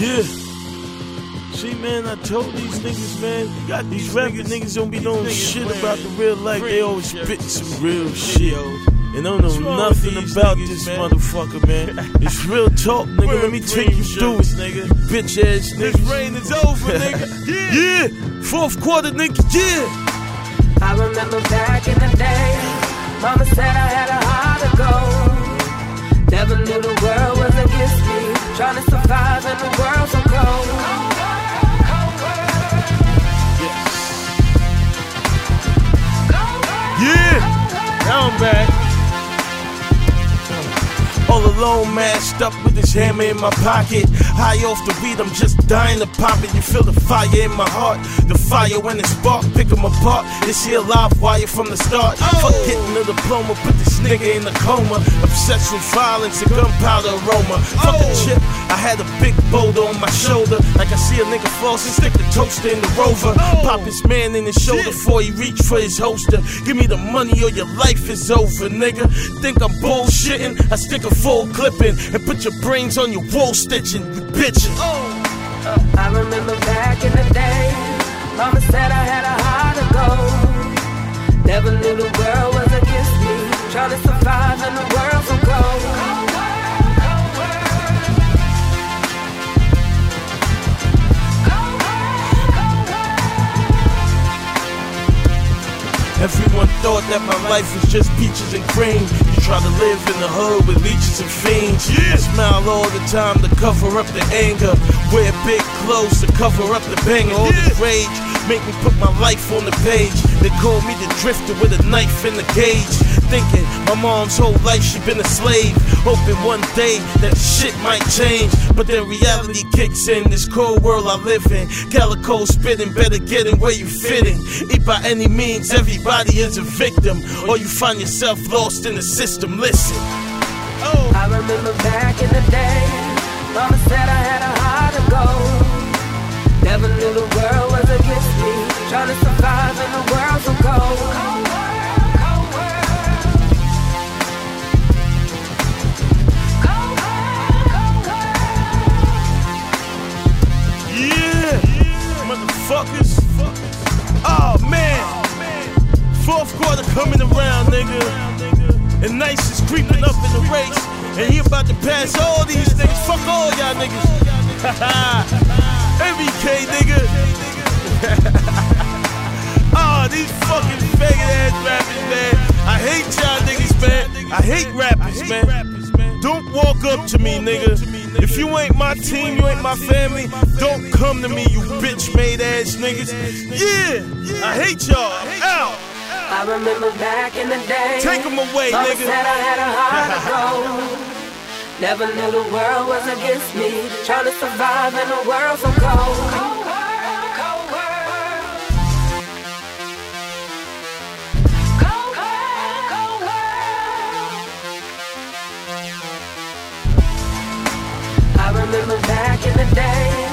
Yeah. See, man, I told these niggas, man, you got these rapping niggas don't be knowing shit about the real life. They always spit some real shit. And don't know nothing about this motherfucker, man. It's real talk, nigga. Let me take you through it, nigga. Bitch ass nigga. This rain is over, nigga. yeah. yeah. Fourth quarter, nigga. Yeah. I remember back in the day, Mama said I had a heart of gold. Never knew the world was against me, trying to survive in the world All alone, mashed up with this hammer in my pocket. High off the weed, I'm just dying to pop it. You feel the fire in my heart. The fire when it spark, pick them apart. Is he a live wire from the start? Oh. Fuck getting a diploma, put this nigga in a coma. Obsessed with violence and gunpowder aroma. Fuck a oh. chip, I had a big boulder on my shoulder. Like I see a nigga flossing, stick the toaster in the rover. Oh. Pop his man in his shoulder before he reach for his holster. Give me the money or your life is over, nigga. Think I'm bullshitting? I stick a full clip in and put your brains on your wall stitching, you bitchin'. Oh, uh, I remember back in the day, Mama said I had a heart of gold. Never knew the world was against me, trying to survive in the world so cold. Everyone thought that my life was just peaches and cream. You try to live in the hood with leeches and fiends. I smile all the time to cover up the anger. Wear big clothes to cover up the banger. All this rage make me put my life on the page. They call me the drifter with a knife in the cage. Thinking my mom's whole life she been a slave. Hoping one day that shit might change. But then reality kicks in. This cold world I live in. Calico spitting, better getting where you fitting. Eat by any means, everybody is a victim. Or you find yourself lost in the system. Listen. Oh. I remember back in the day, Mama said I had a trying to survive in the world so cold. Yeah, motherfuckers. Oh man, fourth quarter coming around, nigga. And Nyce is creeping up in the race, and he about to pass all these niggas. Fuck all y'all niggas. MBK, nigga. these fucking faggot ass rappers, man. I hate y'all niggas, man. I hate rappers, man. Don't walk up to me, nigga. If you ain't my team, you ain't my family, don't come to me, you bitch made ass niggas. Yeah, I hate y'all. Out. I remember back in the day. Take 'em away, Mama nigga. said I had a heart of gold. Never knew the world was against me, trying to survive in a world so cold. day.